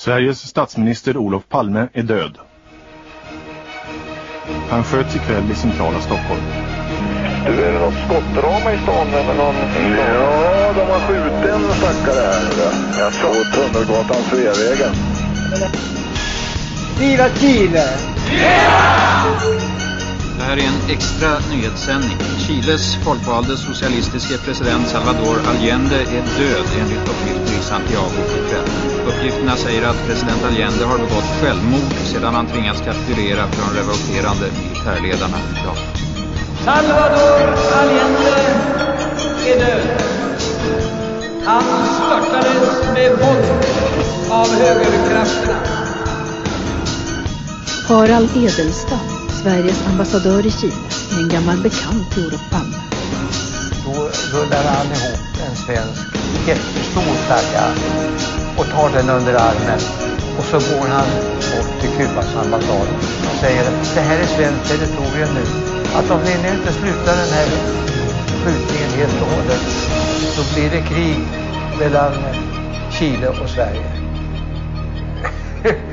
Sveriges statsminister Olof Palme är död. Han sköts ikväll i centrala Stockholm. Du, är det något skottdrama i stan eller någon? Ja, de har skjutit en stackare här. Jag På Tunnelgatan, Sveavägen. Viva Chile! Det här är en extra nyhetssändning. Chiles folkvalde socialistiske president Salvador Allende är död enligt uppgifter i Santiago ikväll. Uppgifterna säger att president Allende har begått självmord sedan han tvingats kapitulera för de revolterande militärledarna idag. Salvador Allende är död. Han störtades med våld av högerkrafterna. Harald Edelstad, Sveriges ambassadör i Chile, är en gammal bekant till Olof Palme. Då rullar han ihop en svensk jättestor flagga och tar den under armen. Och så går han bort till Kubas ambassad och säger att det här är svenskt territorium nu. Att om ni nu inte slutar den här skjutningen helt och hållet så blir det krig mellan Chile och Sverige.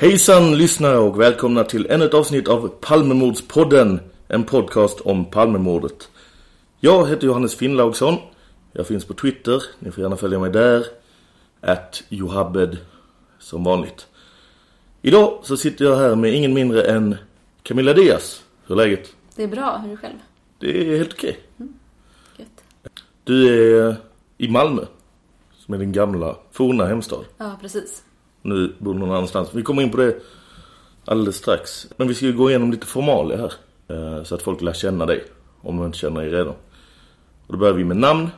Hejsan lyssnare och välkomna till ännu ett avsnitt av Palmemordspodden, en podcast om Palmemordet. Jag heter Johannes Finnlaugsson, jag finns på Twitter, ni får gärna följa mig där, at Johabed som vanligt. Idag så sitter jag här med ingen mindre än Camilla Diaz. Hur är läget? Det är bra, hur är du själv? Det är helt okej. Gött. Du är i Malmö, som är din gamla, forna hemstad. Ja, precis. Nu bor någon annanstans. Vi kommer in på det alldeles strax. Men vi ska ju gå igenom lite formalia här. eh, Så att folk lär känna dig. Om de inte känner dig redan. Och då börjar vi med namn.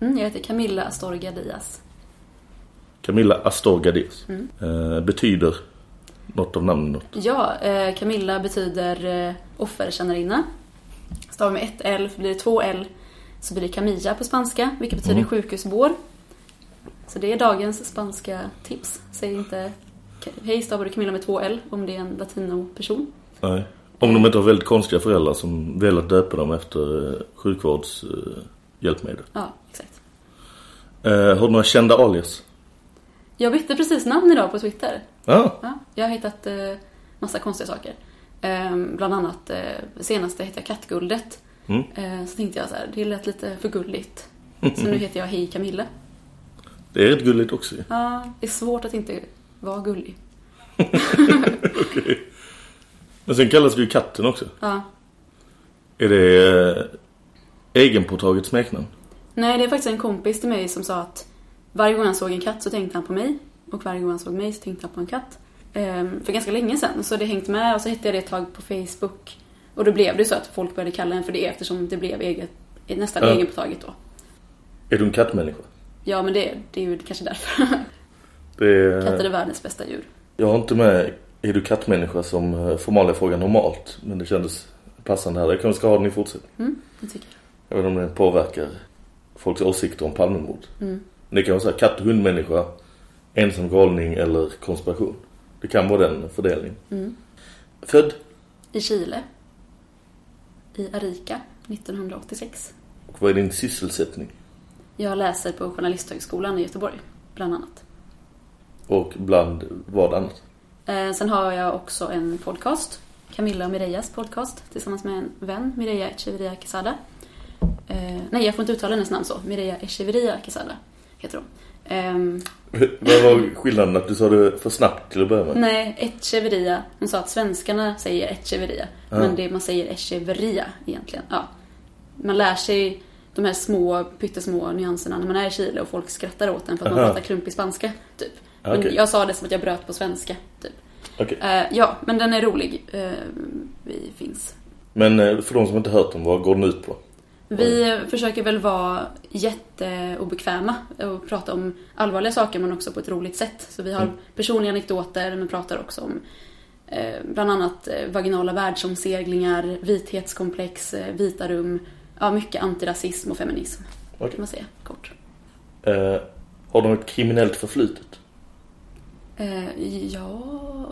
Mm, jag heter Camilla Astorga Diaz. Camilla Astorga Diaz. Eh, betyder något av namnen något. Ja, eh, Camilla betyder eh, offerkännarinna. Stavar med ett L, blir det två L så blir det Camilla på spanska, vilket betyder Mm. sjukhusbår. Så det är dagens spanska tips. Säg inte hej stavar du Camilla med två L om det är en latinoperson. Nej. Om de inte har väldigt konstiga föräldrar som velat döpa dem efter eh, sjukvårdshjälpmedel. Eh. Ja, exakt. eh, har du några kända alias? Jag bytte precis namn idag på Twitter. Ja. Ja, jag har hittat eh, massa konstiga saker. Ehm, bland annat, eh, senaste hette jag Kattguldet. Mm. Eh, så tänkte jag så här, det lät lite för gulligt. Så nu heter jag Hej Camilla. Det är rätt gulligt också. Ja, det är svårt att inte vara gullig. Men sen kallas du ju katten också. Ja. Är det eh, egenpåtaget smeknamn? Nej, det är faktiskt en kompis till mig som sa att varje gång han såg en katt så tänkte han på mig. Och varje gång han såg mig så tänkte han på en katt. Ehm, för ganska länge sedan. Så det hängt med och så hittade jag det ett tag på Facebook. Och då blev det så att folk började kalla en för det eftersom det blev eget, nästan Ja. egenpåtaget då. Är du en kattmänniska? Ja, men det, det är ju kanske därför. Det är, Katter är världens bästa djur. Jag har inte med är du kattmänniska som eh, formalia fråga normalt. Men det kändes passande här. Jag kanske ska ha den i fortsättningen. Mm, det tycker jag. Jag vet inte om det påverkar folks åsikter om Palmemord. Mm. Men det kan vara så här katt hundmänniska, ensam galning eller konspiration. Det kan vara den fördelningen. Mm. Född I Chile. I Arica 1986. och vad är din sysselsättning? Jag läser på Journalisthögskolan i Göteborg, bland annat. Och bland vad annat? Eh, sen har jag också en podcast. Camilla och Mirejas podcast tillsammans med en vän, Mireja Echeverria Quesada. Eh, nej, jag får inte uttala hennes namn så. Mireja Echeverria Quesada heter hon. Ehm, vad var skillnaden att du sa det för snabbt till att börja med? nej, Echeverria. Hon sa att svenskarna säger Echeverria. Ja. Men det man säger Echeverria egentligen. Ja. Man lär sig de här små, pyttesmå nyanserna när man är i Chile och folk skrattar åt en för att man Aha. pratar klumpig spanska, typ. Men jag sa det som att jag bröt på svenska, typ. Okej. Eh, ja, men den är rolig. Eh, vi finns. Men eh, för de som inte hört den, vad går den ut på? Vi försöker väl vara jätteobekväma och prata om allvarliga saker men också på ett roligt sätt. Så vi har Mm. personliga anekdoter men pratar också om eh, bland annat vaginala världsomseglingar, vithetskomplex, vita rum, ja mycket antirasism och feminism. Okej. Kan man säga kort. Eh, har de ett kriminellt förflutet? Eh, ja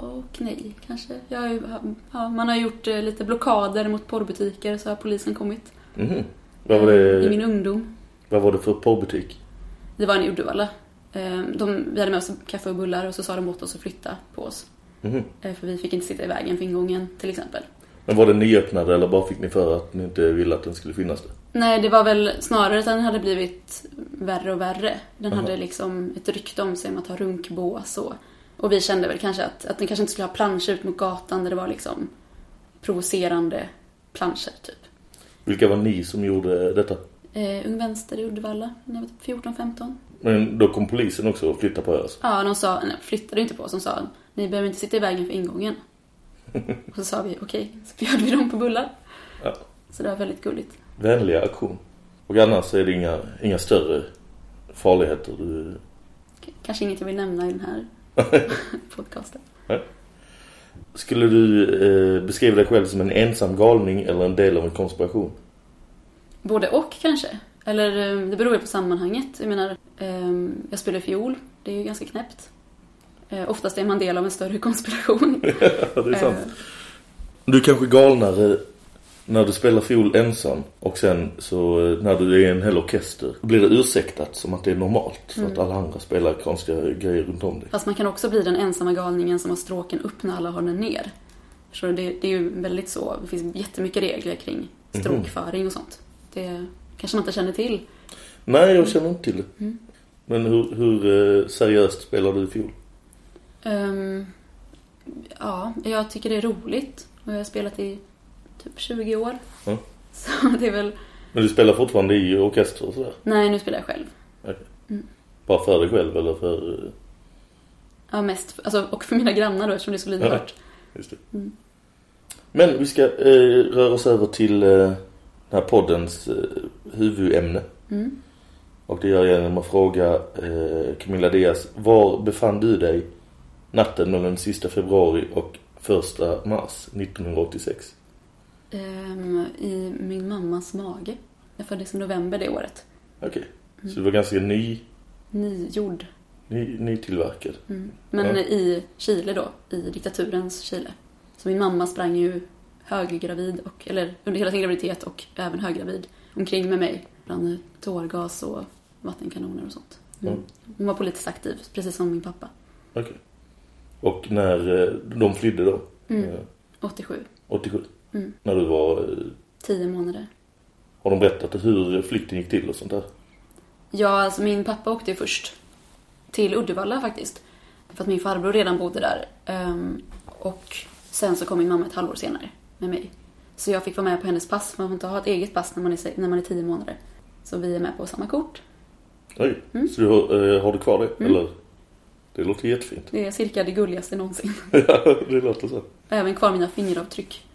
och nej kanske. Jag, ja, man har gjort eh, lite blockader mot porrbutiker så har polisen kommit. Mhm. Vad var Eh, I det, min ungdom. vad var det för porrbutik? Det var en i Uddevalla. Eh, de, vi hade med oss kaffe och bullar och så sa de åt oss att flytta på oss. Eh, för vi fick inte sitta i vägen för ingången till exempel. Men var den nyöppnad eller bara fick ni för att ni inte ville att den skulle finnas där? Nej, det var väl snarare att den hade blivit värre och värre. Den Jaha. hade liksom ett rykte om sig om att ha runkbås och... Och vi kände väl kanske att, att den kanske inte skulle ha planscher ut mot gatan där det var liksom provocerande planscher typ. Vilka var ni som gjorde detta? Eh, Ung Vänster i Uddevalla när jag var 14-15. Men då kom polisen också och flyttade på er alltså. Ja, de sa, nej, flyttade inte på oss, de sa ni behöver inte sitta i vägen för ingången. Och så sa vi okej, så bjöd vi dem på bullar. Ja. Så det var väldigt gulligt. Vänliga aktion. Och annars är det inga, inga större farligheter du... Kanske inget jag vill nämna i den här podcasten. Skulle du eh, beskriva dig själv som en ensam galning eller en del av en konspiration? Både och kanske. Eller eh, det beror ju på sammanhanget. Jag menar, eh, jag spelar fiol. Det är ju ganska knäppt. Eh, oftast är man del av en större konspiration. Ja, det är sant. Eh, Du är kanske galnare när du spelar fiol ensam och sen så eh, när du är i en hel orkester blir det ursäktat som att det är normalt för att alla andra spelar konstiga grejer runt om dig. Fast man kan också bli den ensamma galningen som har stråken upp när alla har den ner. Så det, det är ju väldigt så. Det finns jättemycket regler kring stråkföring och sånt. Det kanske man inte känner till. Nej, jag känner inte till det. Men hur, hur seriöst spelar du fiol? Ehm, ja, jag tycker det är roligt. Och jag har spelat i typ 20 år. Ja. Så det är väl... Men du spelar fortfarande i orkester och sådär? Nej, nu spelar jag själv. Okej. Bara för dig själv eller för... Ja, mest. Alltså, och för mina grannar då, eftersom det är så lyhört. Just det. Men vi ska eh, röra oss över till eh, den här poddens eh, huvudämne. Mm. Och det gör jag genom att fråga eh, Camilla Diaz, var befann du dig natten mellan sista februari och första mars 1986? Ehm, I min mammas mage. Jag föddes i november det året. Okej, så du var ganska ny, Nygjord. ny, nytillverkad. Mm. Men Ja. i Chile då, i diktaturens Chile. Så min mamma sprang ju höggravid, och, eller under hela sin graviditet och även höggravid, omkring med mig bland tårgas och vattenkanoner och sånt. Mm. Hon var politiskt aktiv, precis som min pappa. Okej. Och när eh, de flydde då? Mm. Eh, 87. 87? Mm. När du var... Eh, Tio månader. har de berättat hur flykten gick till och sånt där? Ja, alltså min pappa åkte ju först till Uddevalla faktiskt. För att min farbror redan bodde där. Ehm, och sen så kom min mamma ett halvår senare med mig. Så jag fick vara med på hennes pass, man får inte ha ett eget pass när man är, när man är tio månader. Så vi är med på samma kort. Oj, Mm. så du har, har du kvar det? Eller? Det låter jättefint. Det är cirka det gulligaste någonsin. ja, det låter så. Även kvar mina fingeravtryck.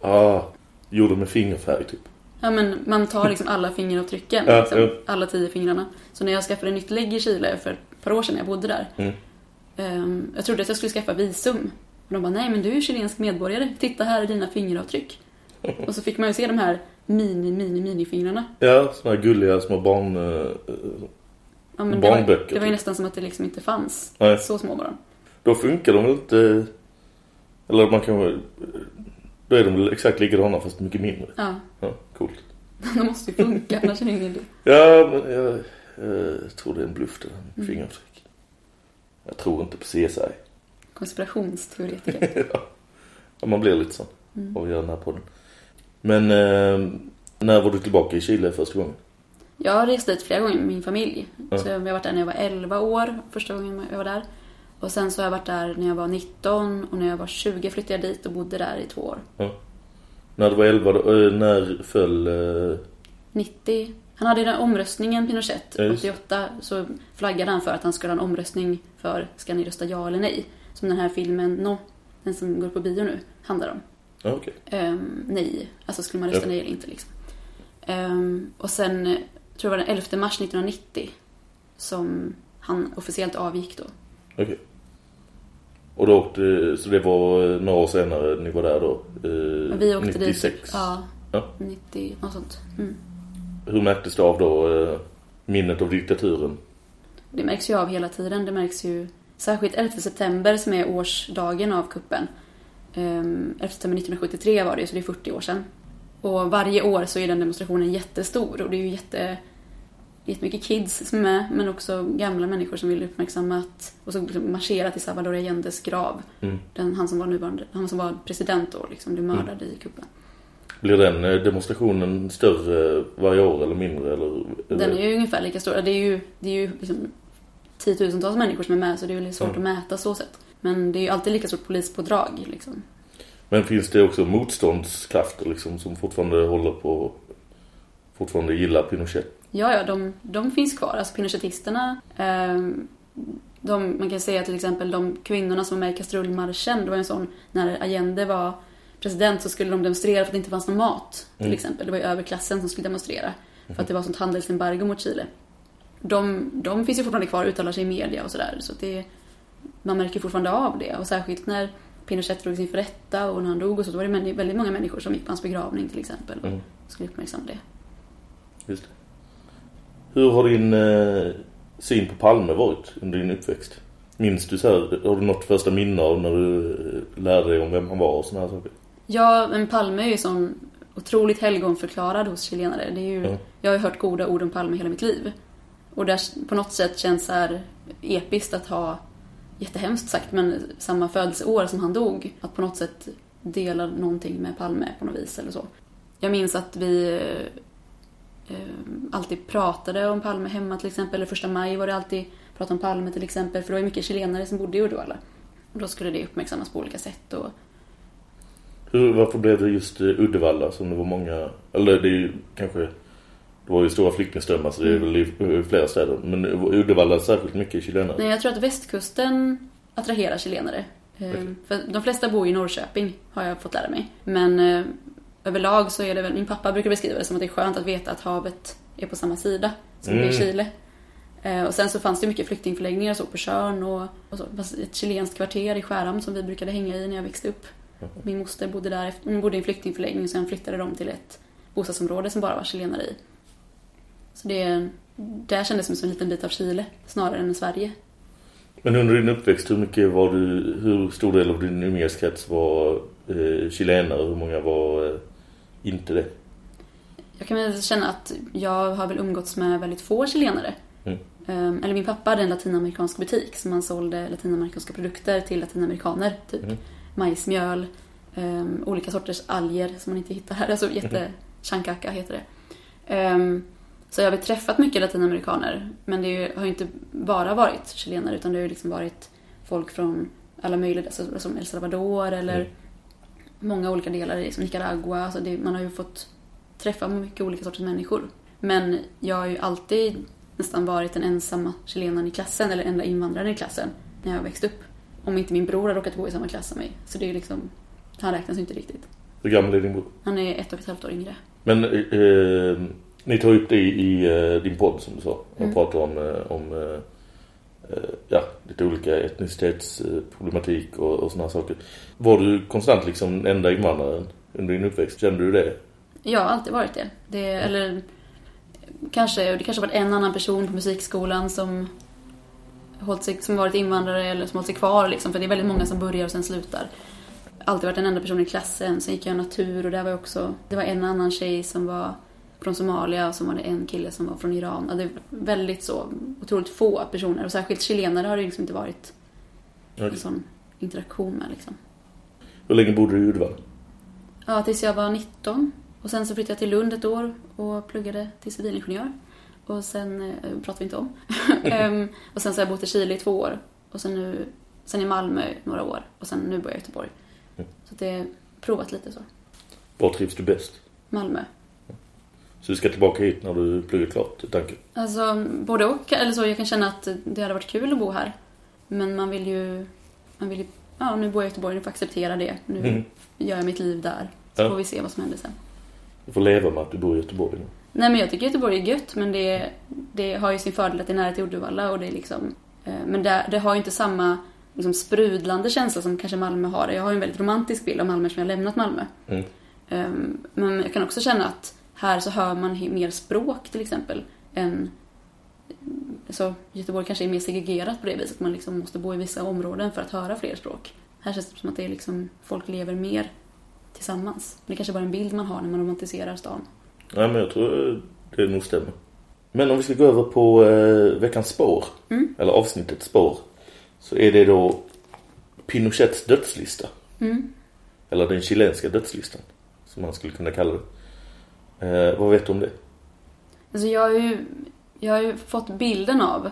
Ah, gjorde med fingerfärg typ. Ja men man tar liksom alla fingeravtrycken, Ja, liksom, ja. alla tio fingrarna. Så när jag skaffade nytt lägg i Chile för ett par år sedan när jag bodde där. Mm. ehm, jag trodde att jag skulle skaffa visum. Och de bara, nej men du är chilensk medborgare. Titta här är dina fingeravtryck. Och så fick man ju se de här mini, mini, mini-fingrarna. Ja, såna här gulliga små barn... Eh, Ja, men det, var, Barnböcker, det var ju typ. nästan som att det liksom inte fanns. Nej. Så små var de. då funkar de väl inte... Eller man kan. Då är de väl exakt likadana fast mycket mindre. Ja, Ja, coolt. de måste ju funka, annars är det ingen idé. Ja, men jag, jag tror det är en bluff där Mm. fingeravtryck. Jag tror inte på CSI. Konspirationsteoretiker. ja, man blir lite sån Mm. av att göra den här podden. Men eh, när var du tillbaka i Chile första gången? Jag har rest dit flera gånger med min familj. Ja. Så jag har varit där när jag var 11 år, första gången jag var där. Och sen så har jag varit där när jag var 19 och när jag var 20 flyttade jag dit och bodde där i två år. Ja. När du var 11, då, eh, när föll... Eh, 90. Han hade den omröstningen, Pinochet, Ja, just. 88, så flaggade han för att han skulle ha en omröstning för ska ni rösta ja eller nej? Som den här filmen No, den som går på bio nu, handlar om. ja, okej. Ehm, nej, alltså skulle man rösta Ja. nej eller inte liksom. Ehm, och sen, eh, tror jag var den 11 mars 1990 som han officiellt avgick då. Okej. Och då åkte, så det var eh, några år senare ni var där då? Eh, vi åkte 96. dit, ja, Ja. 90, något sånt. Mm. Hur märktes det av då eh, minnet av diktaturen? Det märks ju av hela tiden. Det märks ju särskilt 11 september som är årsdagen av kuppen. Um, 11 september 1973 var det så det är 40 år sedan. Och varje år så är den demonstrationen jättestor och det är ju jätte... jättemycket kids som är med, men också gamla människor som vill uppmärksamma att, och så liksom marschera till Salvador Allendes grav. Mm. Den, han som var nuvarande, han som var president då liksom, blev mördad i kuppen. Blir den eh, demonstrationen större varje år eller mindre? Eller, Den är ju ungefär lika stor. Det är ju, det är ju liksom tiotusentals människor som är med så det är väldigt svårt Mm. att mäta så sätt. Men det är ju alltid lika stort polispådrag liksom. Men finns det också motståndskrafter liksom, som fortfarande håller på fortfarande gillar Pinochet? Ja, ja, de, de finns kvar. Alltså pinocetisterna. ehm, de, man kan säga till exempel de kvinnorna som var med i kastrullmarschen. Det var en sån, när Allende var president så skulle de demonstrera för att det inte fanns någon mat. Till Mm. exempel. Det var ju överklassen som skulle demonstrera. För att det var sånt handelsembargo mot Chile. De, de finns ju fortfarande kvar och uttalar sig i media och sådär. Så att det, man märker fortfarande av det. Och särskilt när Pinochet drogs inför rätta och när han dog och så. Då var det väldigt många människor som gick på hans begravning till exempel. Och Mm. skulle uppmärksamma det. Just det. Hur har din eh, syn på Palme varit under din uppväxt? Minns du så här, har du något första minne av när du eh, lärde dig om vem han var och såna här saker? Ja, men Palme är ju sån otroligt helgonförklarad hos chilenare. Det är ju, Ja. Jag har ju hört goda ord om Palme hela mitt liv. Och där på något sätt känns det här episkt att ha, jättehemskt sagt, men samma födelseår som han dog. Att på något sätt dela någonting med Palme på något vis eller så. Jag minns att vi eh, alltid pratade om Palme hemma till exempel. Eller första maj var det alltid prat om Palme till exempel. För det var ju mycket chilenare som bodde i Uddevalla. Och då skulle det uppmärksammas på olika sätt. Och Hur, varför blev det just Uddevalla som det var många, eller det är ju kanske, det var ju stora flyktingströmmar så det är väl i i flera städer. Men Uddevalla särskilt mycket chilenare. Nej, jag tror att västkusten attraherar chilenare. Eh, Okej. För de flesta bor i Norrköping, har jag fått lära mig. Men eh, överlag så är det väl, min pappa brukar beskriva det som att det är skönt att veta att havet är på samma sida som det är Mm. Chile. Eh, och sen så fanns det mycket flyktingförläggningar så på Tjörn och, och så. Ett chilenskt kvarter i Skärhamn som vi brukade hänga i när jag växte upp. Min moster bodde där, hon bodde i en flyktingförläggning och sen flyttade de till ett bostadsområde som bara var chilenare i. Så det, där kändes det som en liten bit av Chile snarare än Sverige. Men under din uppväxt, hur mycket var du, hur stor del av din umgängeskrets var eh, chilenare och hur många var eh, inte det? Jag kan väl känna att jag har väl umgåtts med väldigt få chilenare. Mm. Ehm, Eller min pappa hade en latinamerikansk butik som han sålde latinamerikanska produkter till latinamerikaner. Typ Mm. majsmjöl, ehm, olika sorters alger som man inte hittar här. Alltså jätte... Chankaka heter det. Ehm, så jag har träffat mycket latinamerikaner. Men det ju- har ju inte bara varit chilenare utan det har ju liksom varit folk från alla möjliga, alltså, som El Salvador eller Mm. många olika delar i, som Nicaragua. Alltså det, man har ju fått träffa mycket olika sorters människor. Men jag har ju alltid nästan varit den ensamma chilenaren i klassen, eller enda invandraren i klassen, när jag har växt upp. Om inte min bror har råkat gå i samma klass som mig. Så det är ju liksom, han räknas ju inte riktigt. Hur gammal är din bror? Han är ett och ett halvt år yngre. Men eh, eh, ni tar upp det i, i eh, din podd som du sa. Och Mm. pratar om, eh, om eh, ja, lite olika etnicitetsproblematik och, och sådana saker. Var du konstant liksom enda invandraren under din uppväxt? Kände du det? Jag har alltid varit det. det eller kanske, det kanske varit en annan person på musikskolan som hållit sig, som varit invandrare eller som hållit sig kvar liksom. För det är väldigt många som börjar och sen slutar. Alltid varit den enda personen i klassen. Sen gick jag natur och där var jag också, det var en annan tjej som var från Somalia och så var det en kille som var från Iran. Det är väldigt så, otroligt få personer. Och särskilt chilenare har det liksom inte varit en Okej. sån interaktion med liksom. Hur länge bodde du i Uddevalla? Ja, tills jag var 19. Och sen så flyttade jag till Lund ett år och pluggade till civilingenjör. Och sen eh, pratar vi inte om. Ehm, och sen så har jag bott i Chile i två år. Och sen nu, sen i Malmö några år. Och sen nu bor jag i Göteborg. Mm. Så det är provat lite så. Var trivs du bäst? Malmö. Så du ska tillbaka hit när du pluggar klart, är tanken? Alltså både och. Eller så, jag kan känna att det hade varit kul att bo här. Men man vill ju, man vill ju, ja nu bor jag i Göteborg, nu får jag acceptera det. Nu Mm. gör jag mitt liv där. Så Ja. får vi se vad som händer sen. Du får leva med att du bor i Göteborg nu. Nej men jag tycker Göteborg är gött men det, det har ju sin fördel att det är nära till Uddevalla och det är liksom eh, Men det, det har ju inte samma liksom, sprudlande känsla som kanske Malmö har. Jag har ju en väldigt romantisk bild av Malmö som jag har lämnat Malmö. Mm. Ehm, Men jag kan också känna att här så hör man mer språk till exempel än så Göteborg kanske är mer segregerat på det viset. Man liksom måste bo i vissa områden för att höra fler språk. Här känns det som att det är liksom, folk lever mer tillsammans. Det är kanske bara en bild man har när man romantiserar stan. Nej men jag tror det nog stämmer. Men om vi ska gå över på eh, veckans spår, Mm. eller avsnittets spår, så är det då Pinochets dödslista. Mm. Eller den chilenska dödslistan, som man skulle kunna kalla det. Eh, vad vet du om det? Alltså jag har ju, jag har ju fått bilden av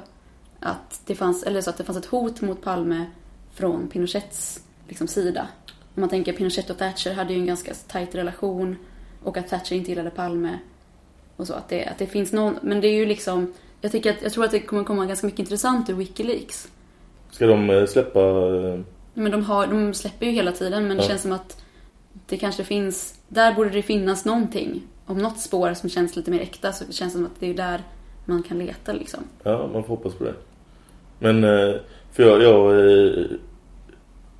att det fanns, eller så att det fanns ett hot mot Palme från Pinochets liksom, sida. Om man tänker Pinochet och Thatcher hade ju en ganska tajt relation och att Thatcher inte gillade Palme. Och så, att det, att det finns någon, men det är ju liksom, jag tycker att, jag tror att det kommer komma ganska mycket intressant ur Wikileaks. Ska de eh, släppa... Eh, Men de, har, de släpper ju hela tiden men det Ja. känns som att det kanske finns, där borde det finnas någonting. Om något spår som känns lite mer äkta så känns det som att det är där man kan leta liksom. ja, man får hoppas på det. Men, eh, för jag, jag eh,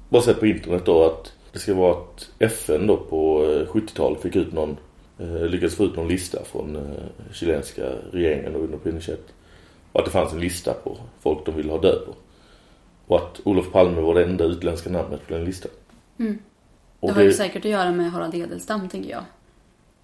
bara sett på internet då att det ska vara att FN då på eh, 70-talet fick ut någon, eh, lyckades få ut någon lista från eh, chilenska regeringen under Pinochet. Och att det fanns en lista på folk de ville ha död på. Och att Olof Palme var det enda utländska namnet på den listan. Mm. Och Det har ju säkert att göra med Harald Edelstam tänker jag.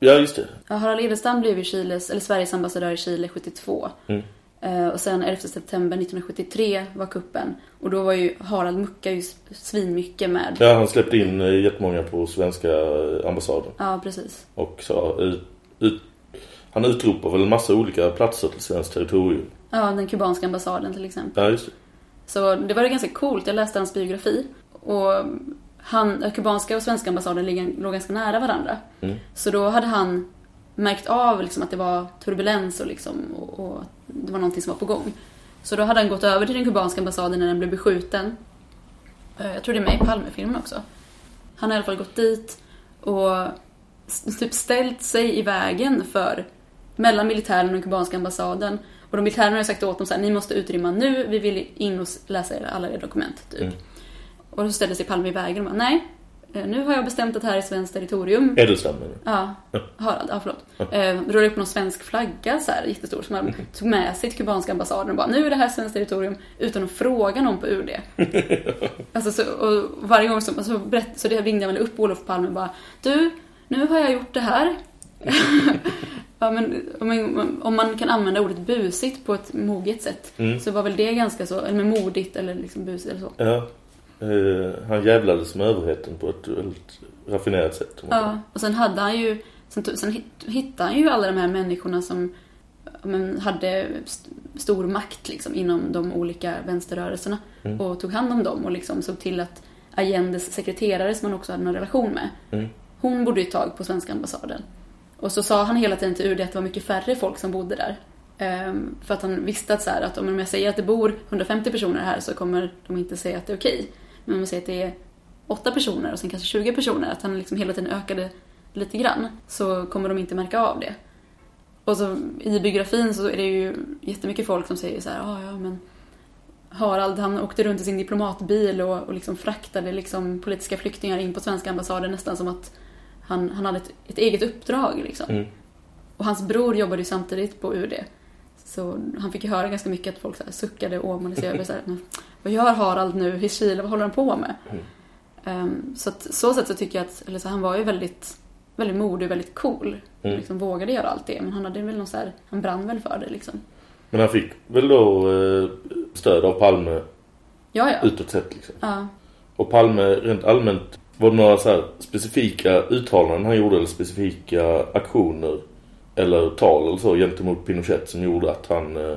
Ja, just det. Ja, Harald Edelstam blev ju Chiles, eller Sveriges ambassadör i Chile 72. Mm. Eh, och sen 11 september 1973 var kuppen. Och då var ju Harald mucka ju svinmycket med. Ja, han släppte in eh, jättemånga på svenska eh, ambassaden. Ja, precis. Och sa, ut, ut, han utropar väl en massa olika platser till svenskt territorium. Ja, den kubanska ambassaden till exempel. Ja, just det. Så det var ganska coolt. Jag läste hans biografi. Och han, kubanska och svenska ambassaden låg ganska nära varandra. Mm. Så då hade han märkt av liksom att det var turbulens och, liksom, och, och det var någonting som var på gång. Så då hade han gått över till den kubanska ambassaden när den blev beskjuten. Eh, Jag tror det är med i Palmefilmen också. Han har i alla fall gått dit och typ ställt sig i vägen för mellan militären och den kubanska ambassaden. Och de militärerna har sagt åt dem så här, ni måste utrymma nu, vi vill in och läsa alla era dokument. Typ. Mm. Och då ställde sig Palme i vägen och bara, nej, eh, nu har jag bestämt att det här är svenskt territorium. Menar du? Ja, Harald, ja förlåt. Eh, rullade upp någon svensk flagga så här jättestor som han tog med sig till kubanska ambassaden och bara nu är det här svenskt territorium utan att fråga någon på UD. alltså så, och varje gång så, så, berätt, så det ringde jag väl upp Olof Palme och bara du, nu har jag gjort det här. ja, men, om, man, om man kan använda ordet busigt på ett moget sätt Mm. så var väl det ganska så, eller med modigt eller liksom busigt eller så. Ja. Eh, han jävlades med överheten på ett väldigt raffinerat sätt. Ja, och sen hade han ju, sen, sen hitt- hittade han ju alla de här människorna som men, hade st- stor makt liksom, inom de olika vänsterrörelserna Mm. och tog hand om dem och liksom såg till att Allendes sekreterare som han också hade någon relation med, Mm. hon bodde ett tag på svenska ambassaden. Och så sa han hela tiden till UD att det var mycket färre folk som bodde där. Ehm, för att han visste att, så här, att om jag säger att det bor 150 personer här så kommer de inte säga att det är okej. Men om jag säger att det är åtta personer och sen kanske 20 personer, att han liksom hela tiden ökade lite grann, så kommer de inte märka av det. Och så i biografin så är det ju jättemycket folk som säger så här, "Ah, ja men Harald han åkte runt i sin diplomatbil och, och liksom fraktade liksom politiska flyktingar in på svenska ambassaden nästan som att han, han hade ett, ett eget uppdrag liksom. Mm. Och hans bror jobbade ju samtidigt på UD. Så han fick ju höra ganska mycket att folk så här suckade och åmade sig över så här, "Men vad gör Harald nu i Chile, vad håller han på med? Mm. Ehm, så att så sätt så tycker jag att, eller så han var ju väldigt, väldigt modig och väldigt cool. Mm. Liksom vågade göra allt det, men han hade väl någon så här, han brann väl för det liksom. Men han fick väl då eh, stöd av Palme Ja, ja. utåt sett liksom. Ja. Och Palme rent allmänt, var det några så specifika uttalanden han gjorde eller specifika aktioner eller tal eller så gentemot Pinochet som gjorde att han eh,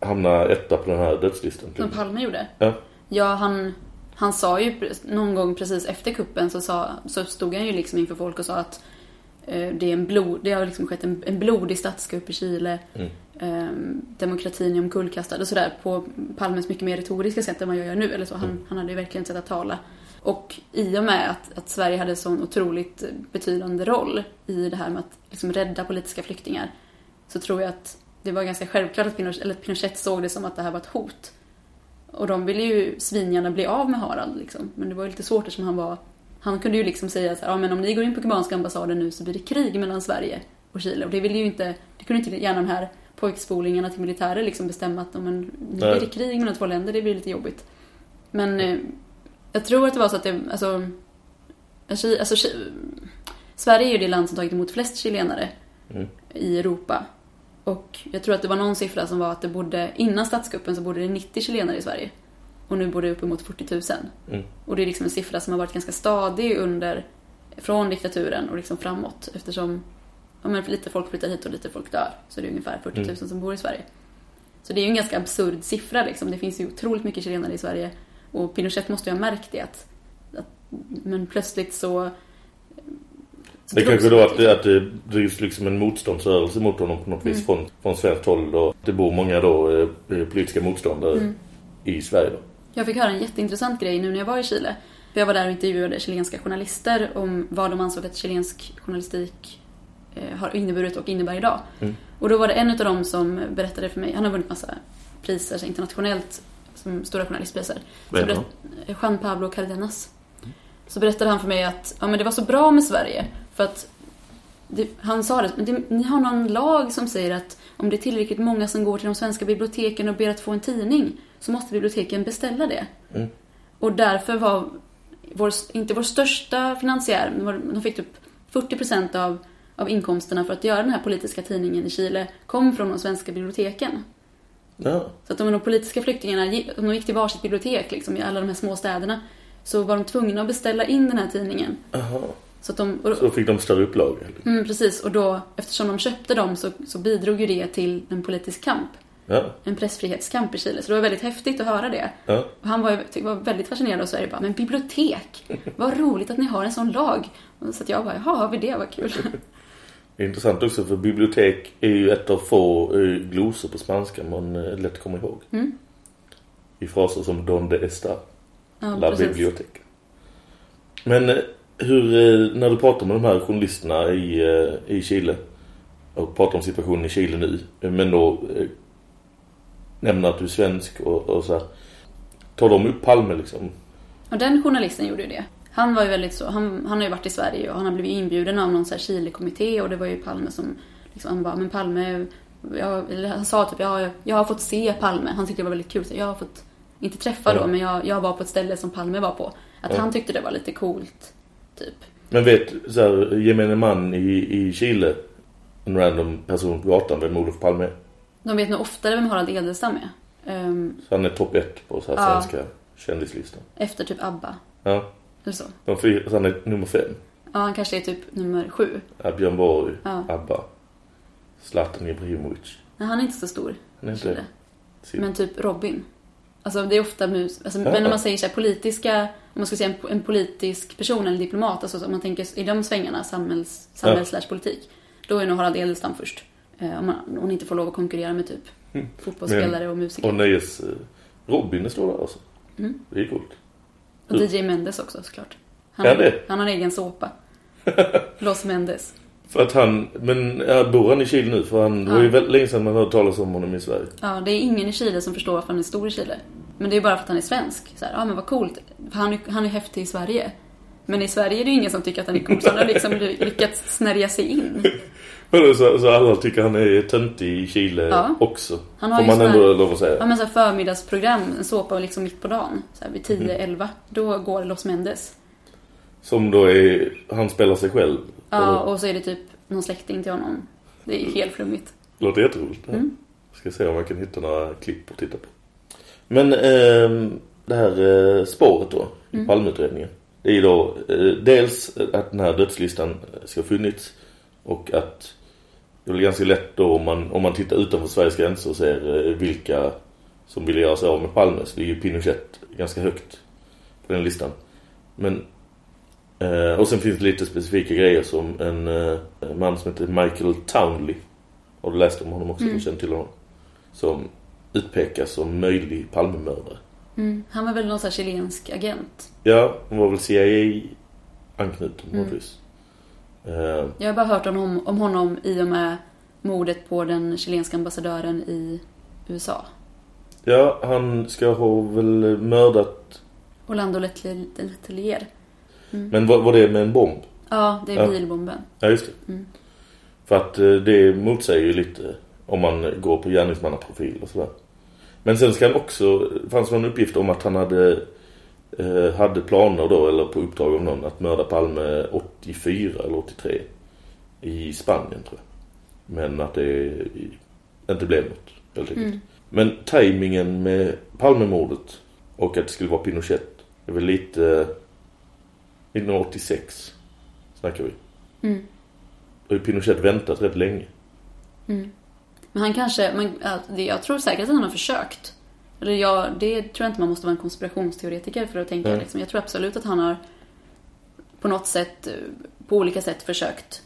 hamnade etta på den här dödslistan? Som Palme gjorde. Ja. Ja, han, han sa ju någon gång precis efter kuppen så, sa, så stod han ju liksom inför folk och sa att eh, det, är en blod, det har liksom skett en, en blodig statskupp i Chile. Mm. Eh, demokratin är omkullkastad och sådär på Palmes mycket mer retoriska sätt än vad jag gör nu. Eller så. Han, Mm. han hade ju verkligen ett sätt att tala. Och i och med att, att Sverige hade sån otroligt betydande roll i det här med att liksom rädda politiska flyktingar så tror jag att det var ganska självklart att Pinochet, eller Pinochet såg det som att det här var ett hot. Och de ville ju svingärna bli av med Harald liksom. Men det var ju lite svårt eftersom han var... Han kunde ju liksom säga så här, ja men om ni går in på kubanska ambassaden nu så blir det krig mellan Sverige och Chile. Och det ville ju inte... Det kunde inte gärna de här pojkspolingarna till militärer liksom bestämma att ja, men, nu blir det krig mellan två länder, det blir lite jobbigt. Men eh, jag tror att det var så att det, alltså... Alltså Sverige är ju det land som tagit emot flest chilenare Mm. i Europa. Och jag tror att det var någon siffra som var att det bodde, innan statskuppen så bodde det 90 chilenare i Sverige. Och nu bor det uppemot 40 000. Mm. Och det är liksom en siffra som har varit ganska stadig under, från diktaturen och liksom framåt. Eftersom ja, men lite folk flyttar hit och lite folk dör. Så det är ungefär 40 000 Mm. som bor i Sverige. Så det är ju en ganska absurd siffra liksom. Det finns ju otroligt mycket chilenare i Sverige. Och Pinochet måste ju ha märkt det att, att men plötsligt så... Det kanske då att det, att det drivs liksom en motståndsrörelse mot honom på något vis Mm. från, från svenskt håll. Och det bor många då eh, politiska motståndare Mm. i Sverige då. Jag fick höra en jätteintressant grej nu när jag var i Chile. För jag var där och intervjuade chilenska journalister om vad de ansåg att chilensk journalistik eh, har inneburit och innebär idag. Mm. Och då var det en av dem som berättade för mig, han har vunnit massa priser internationellt, som stora journalistpriser. Så berätt- Juan Pablo Cardenas. Så berättade han för mig att ja, men det var så bra med Sverige för att det, han sa det, men det, ni har någon lag som säger att om det är tillräckligt många som går till de svenska biblioteken och ber att få en tidning så måste biblioteken beställa det. Mm. Och därför var vår, inte vår största finansiär, men de fick typ 40% av, av inkomsterna för att göra den här politiska tidningen i Chile kom från de svenska biblioteken. Ja. Så att de politiska flyktingarna om de gick till varsitt bibliotek liksom, i alla de här små städerna så var de tvungna att beställa in den här tidningen. Aha. Så att de, och, Så fick de större upplaga. mm, precis, och då, eftersom de köpte dem så, så bidrog ju det till en politisk kamp. Ja. En pressfrihetskamp i Chile. Så det var väldigt häftigt att höra det. Ja. Och han var, var väldigt fascinerad av Sverige. Bara, men bibliotek! Vad roligt att ni har en sån lag. Och Så att jag bara, jaha, har vi det? Vad kul. Det är intressant också för bibliotek är ju ett av få eh, glosor på spanska man eh, lätt kommer ihåg. Mm. I fraser som Donde está? Ja, La precis. biblioteca. Men eh, hur, när du pratar med de här journalisterna i, i Chile och pratar om situationen i Chile nu, men då eh, nämner att du är svensk och, och så här. Tar de upp Palme liksom? Och den journalisten gjorde ju det. Han var ju väldigt så, han, han har ju varit i Sverige och han har blivit inbjuden av någon så här Chile-kommitté och det var ju Palme som liksom, han bara, men Palme, jag, eller han sa typ, jag, jag har fått se Palme. Han tyckte det var väldigt kul. Så jag har fått, inte träffa då, Ja. men jag, jag var på ett ställe som Palme var på. Att Ja. han tyckte det var lite coolt, typ. Men vet så här, gemene man i, i Chile, en random person på gatan, vem Olof Palme är? De vet nog oftare vem Harald Edelstam är. Ehm, Så han är topp ett på så här Ja. svenska kändislistan. efter typ ABBA. Ja. Eller så. De fyra, så han är nummer fem. Ja, han kanske är typ nummer sju. Ja, Björn Borg, Ja. ABBA, Zlatan Ibrahimovic. Nej, han är inte så stor. Är inte. Men typ Robin. Alltså det är ofta mus... Alltså, Ja. Men när man säger så här politiska... Om man ska säga en, en politisk person eller diplomat, alltså om man tänker i de svängarna, samhälls, samhälls slash politik. Då är nog Harald Edelstam först. Eh, om, man, om hon inte får lov att konkurrera med typ Mm. fotbollsspelare och musiker. Och nöjes... eh, Robin är står där alltså. Mm. Det är coolt. Och DJ Mendes också såklart. Han, Ja, det. han har en egen såpa. Los Mendes. För att han... Men ja, bor han i Chile nu? För han det var ju Ja. väldigt länge sedan man hörde talas om honom i Sverige. Ja, det är ingen i Chile som förstår varför han är stor i Chile. Men det är bara för att han är svensk. Så här, ja men vad coolt. För han, är, han är häftig i Sverige. Men i Sverige är det ju ingen som tycker att han är cool. Så han har liksom lyckats snärja sig in. Så, så alla tycker han är töntig i Chile Ja. också. Han har Får ju man sån här- ändå lov att säga. Ja men så här förmiddagsprogram, en såpa liksom mitt på dagen. Så här vid 10-11. Då går Los Mendes. Som då är... Han spelar sig själv. Ja, Eller- och så är det typ någon släkting till honom. Det är helt flummigt. Låter jätteroligt. Ja. Mm. Ska se om man kan hitta några klipp att titta på. Men ehm, det här eh, spåret då Mm. Palmeutredningen. Det är ju då eh, dels att den här dödslistan ska ha funnits och att det är ganska lätt då om man, om man tittar utanför Sveriges gränser och ser eh, vilka som vill göra sig av med Palme så ligger ju Pinochet ganska högt på den listan. Men eh, och sen finns det lite specifika grejer som en eh, man som heter Michael Townley har du läst om honom också? Mm. Du känner till honom? Som utpekas som möjlig Palmemördare. Mm. Han var väl någon sån chilensk agent. Ja, han var väl CIA-anknuten Mm. vis. Eh, Jag har bara hört om, honom- om honom i och med mordet på den chilenska ambassadören i USA. ja, han ska ha väl mördat... Orlando Letelier. Mm. Men var, var det med en bomb? Ja, det är Ja. bilbomben. Ja, just det. Mm. För att eh, det motsäger ju lite om man går på gärningsmannaprofil och sådär. Men sen ska han också... Det fanns någon uppgift om att han hade... Eh, hade planer då, eller på uppdrag av någon, att mörda Palme 84 eller 83. I Spanien, tror jag. Men att det inte blev något helt enkelt. Mm. Men tajmingen med Palmemordet och att det skulle vara Pinochet är väl lite... eh, 1986 snackar vi. Mm. Och Pinochet väntat rätt länge. Mm. Men han kanske, det, jag tror säkert att han har försökt. Eller jag, det tror jag inte man måste vara en konspirationsteoretiker för att tänka. Liksom. Jag tror absolut att han har på något sätt, eh, på olika sätt försökt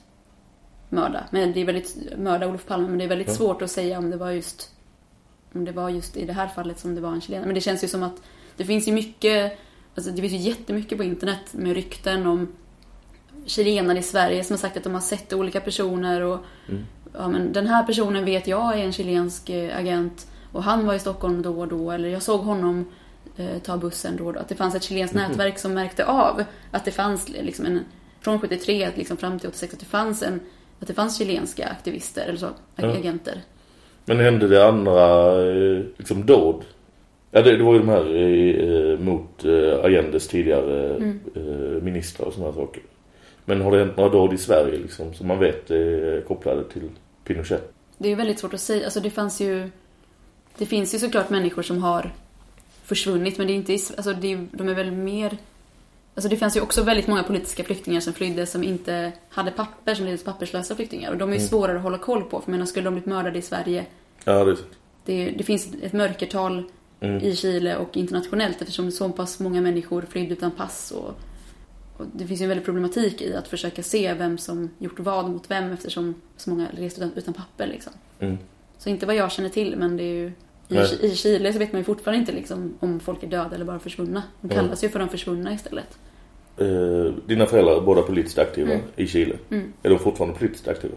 mörda. Men det är väldigt, mörda Olof Palme, men det är väldigt Ja. svårt att säga om det var just om det var just i det här fallet som det var en chilenare. Men det känns ju som att det finns ju mycket, alltså det finns ju jättemycket på internet med rykten om chilenare i Sverige som har sagt att de har sett olika personer och Mm. ja, men den här personen vet jag är en chilensk eh, agent och han var i Stockholm då och då eller jag såg honom eh, ta bussen då och då. Att det fanns ett chilenskt Mhm. nätverk som märkte av att det fanns liksom en, från 73 liksom fram till 86 att det fanns en, att det fanns chilenska aktivister eller så, Ja. agenter. Men hände det andra eh, liksom dåd? Ja, det, det var ju de här eh, mot eh, Allendes tidigare Mm. eh, ministrar och sådana saker. Men har det hänt några dåd i Sverige liksom som man vet är kopplade till Pinochet? Det är väldigt svårt att säga. Alltså det fanns ju... Det finns ju såklart människor som har försvunnit men det är inte... Alltså det, de är väl mer... Alltså det fanns ju också väldigt många politiska flyktingar som flydde som inte hade papper, som blev papperslösa flyktingar. Och de är ju Mm. svårare att hålla koll på. För menar, skulle de blivit mördade i Sverige... Ja, det. Det, det finns ett mörkertal Mm. i Chile och internationellt eftersom så pass många människor flydde utan pass. Och, och det finns ju en väldig problematik i att försöka se vem som gjort vad mot vem eftersom så många rest utan, utan papper liksom. Mm. Så inte vad jag känner till, men det är ju... I. I Chile så vet man ju fortfarande inte liksom om folk är döda eller bara försvunna. De Mm. kallas ju för de försvunna istället. Eh, dina föräldrar är båda politiskt aktiva Mm. i Chile. Mm. Är de fortfarande politiskt aktiva?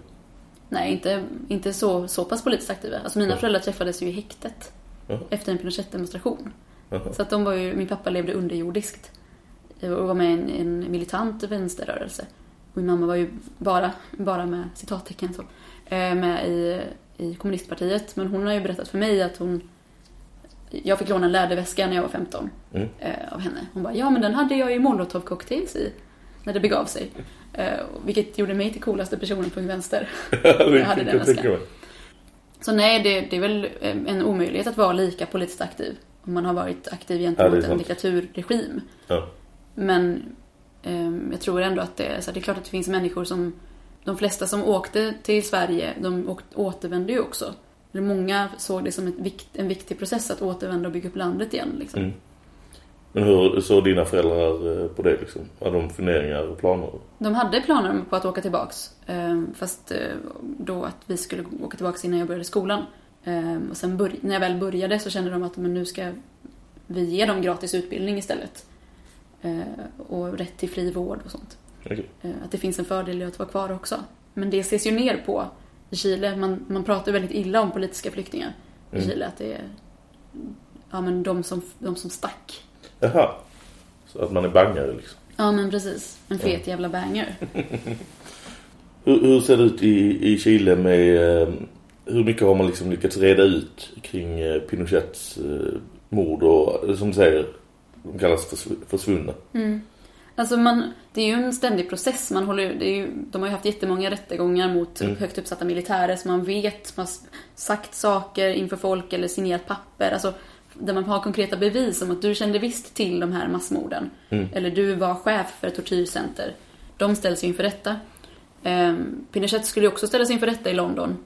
Nej, inte, inte så, så pass politiskt aktiva. Alltså mina Ja. föräldrar träffades ju i häktet. Ja. Efter en Pinochet-demonstration. Så att de var ju, min pappa levde underjordiskt. Och var med i en, en militant vänsterrörelse. Och min mamma var ju bara, bara med citattecken så, eh, med i, i kommunistpartiet. Men hon har ju berättat för mig att hon jag fick låna en läderväska när jag var 15 Mm. eh, av henne. Hon bara, ja men den hade jag ju molotov-cocktails i när det begav sig. Eh, vilket gjorde mig till coolaste personen på vänster. Jag hade den väskan. Så nej, det, det är väl eh, en omöjlighet att vara lika politiskt aktiv om man har varit aktiv Ja, gentemot är en diktaturregim. Ja. Men ehm, jag tror ändå att det, så det är klart att det finns människor som, de flesta som åkte till Sverige, de återvände ju också. Många såg det som ett vikt, en viktig process att återvända och bygga upp landet igen. Liksom. Mm. Men hur såg dina föräldrar eh, på det liksom? Hade de funderingar och planer? De hade planer på att åka tillbaks. ehm, Fast eh, då att vi skulle åka tillbaks innan jag började skolan. Ehm, Och sen när jag väl började så kände de att men nu ska vi ge dem gratis utbildning istället. Eh, Och rätt till fri vård och sånt. Eh, Att det finns en fördel i att vara kvar också. Men det ses ju ner på i Chile. Man, man pratar väldigt illa om politiska flyktingar i Mm. Chile. Att det är ja, men de, som, de som stack. Jaha. Så att man är bangare liksom. Ja men precis. En fet jävla banger. Hur, hur ser det ut i, i Chile med... Eh, hur mycket har man liksom lyckats reda ut kring eh, Pinochets eh, mord och, som du säger, de kallas försv- försvunna. Mm. Alltså man, det är ju en ständig process. Man håller, det är ju, de har ju haft jättemånga rättegångar mot Mm. högt uppsatta militärer som man vet, man har sagt saker inför folk eller signerat papper. Alltså, där man har konkreta bevis om att du kände visst till de här massmorden. Mm. Eller du var chef för ett tortyrcenter. De ställs ju inför rätta. Um, Pinochet skulle ju också ställas inför rätta i London.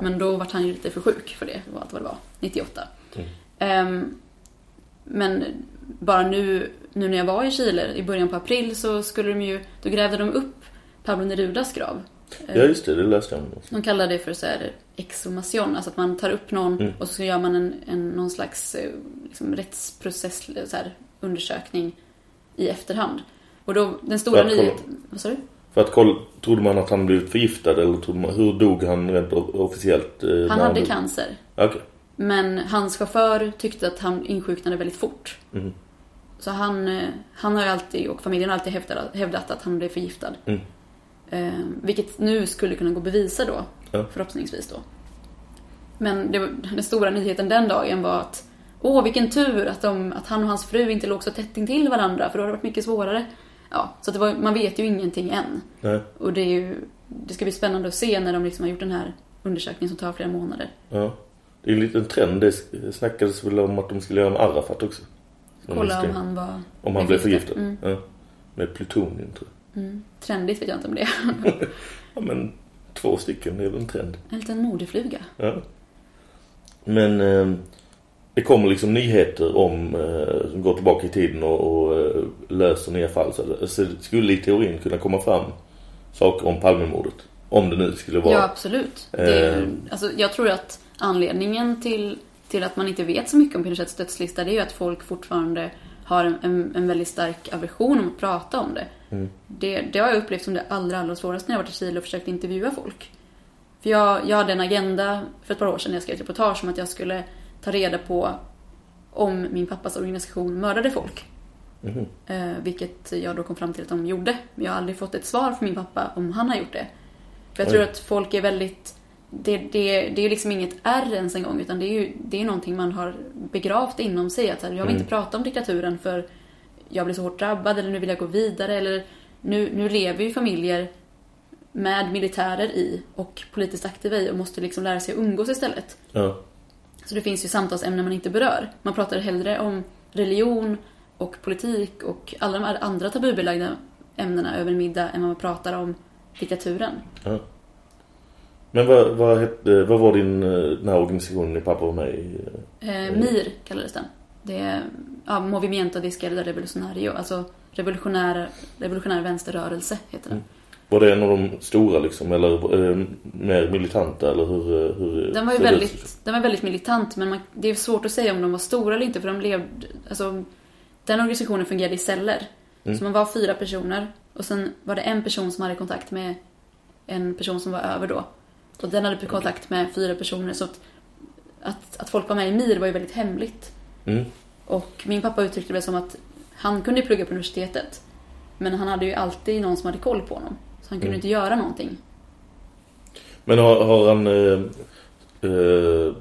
Men då var han ju lite för sjuk för det, och allt vad det var. 98. Mm. Ehm, men bara nu, nu när jag var i Chile i början på april så skulle de ju, då grävde de upp Pablo Nerudas grav. Ja just det, det läste jag om. De kallar det för så här exhumation, alltså att man tar upp någon Mm. och så gör man en, en, någon slags eh, liksom, rättsprocess, så här, undersökning i efterhand. Och då, den stora kolla. nyheten... Vad sa du? För att kolla, trodde man att han blivit förgiftad eller trodde man, hur dog han rent officiellt? Eh, Han hade dog? cancer. Okej. Men hans chaufför tyckte att han insjuknade väldigt fort. Mhm. Så han, eh, han har ju alltid, och familjen har alltid hävdat, hävdat att han blev förgiftad. Mm. Eh, vilket nu skulle kunna gå att bevisa då, Ja. förhoppningsvis då. Men det, den stora nyheten den dagen var att Åh, vilken tur att, de, att han och hans fru inte låg så tätt intill varandra, för då hade det varit mycket svårare. Ja, så det var, man vet ju ingenting än. Nej. Och det är ju, det ska bli spännande att se när de liksom har gjort den här undersökning som tar flera månader. Ja. Det är en liten trend. Det snackades väl om att de skulle göra med Arafat också. Kolla om han var Om han blev förgiftad. Mm. Ja. Med plutonium tror jag. Mm. Trendigt vet jag inte om det är. Ja men två stycken det är väl en trend. En liten modefluga. Ja. Men eh, det kommer liksom nyheter om eh, som går tillbaka i tiden och, och eh, löser nya fall. Så, så skulle i teorin kunna komma fram saker om Palmemordet. Om det nu skulle vara. Ja, absolut. Det är, Eh. alltså, jag tror att anledningen till, till att man inte vet så mycket om Pinochets dödslista det är ju att folk fortfarande har en, en, en väldigt stark aversion om att prata om det. Mm. Det, det har jag upplevt som det allra, allra svåraste när jag varit i Chile och försökt intervjua folk. För jag, jag hade en agenda för ett par år sedan när jag skrev ett reportage om att jag skulle ta reda på om min pappas organisation mördade folk. Mhm. Eh, vilket jag då kom fram till att de gjorde. Men jag har aldrig fått ett svar från min pappa om han har gjort det. För jag Oj. tror att folk är väldigt... Det, det, det är ju liksom inget ärr ens en gång utan det är ju det är någonting man har begravt inom sig. Att här, jag vill Mm. inte prata om diktaturen för jag blir så hårt drabbad eller nu vill jag gå vidare eller nu, nu lever ju familjer med militärer i och politiskt aktiva i och måste liksom lära sig att umgås istället. Ja. Så det finns ju samtalsämnen man inte berör. Man pratar hellre om religion och politik och alla de andra tabubelagda ämnena över en middag än vad man pratar om diktaturen. ja. Men vad, vad, hette, vad var din, eh, den här organisationen din pappa var med i? Eh, MIR kallades den. Det är ja, Movimiento de Izquierda Revolucionario, alltså revolutionär, revolutionär vänsterrörelse heter den. Var det en av de stora liksom? Eller eh, mer militanta? Eller hur, eh, hur Den var ju väldigt, den var väldigt militant men man, det är svårt att säga om de var stora eller inte för de levde, alltså den organisationen fungerade i celler. Mm. Så man var fyra personer och sen var det en person som hade kontakt med en person som var över då. Och den hade kontakt med fyra personer så att, att, att folk var med i MIR var ju väldigt hemligt. Mm. Och min pappa uttryckte det som att han kunde plugga på universitetet. Men han hade ju alltid någon som hade koll på honom. Så han kunde Mm. inte göra någonting. Men har, har han eh, eh,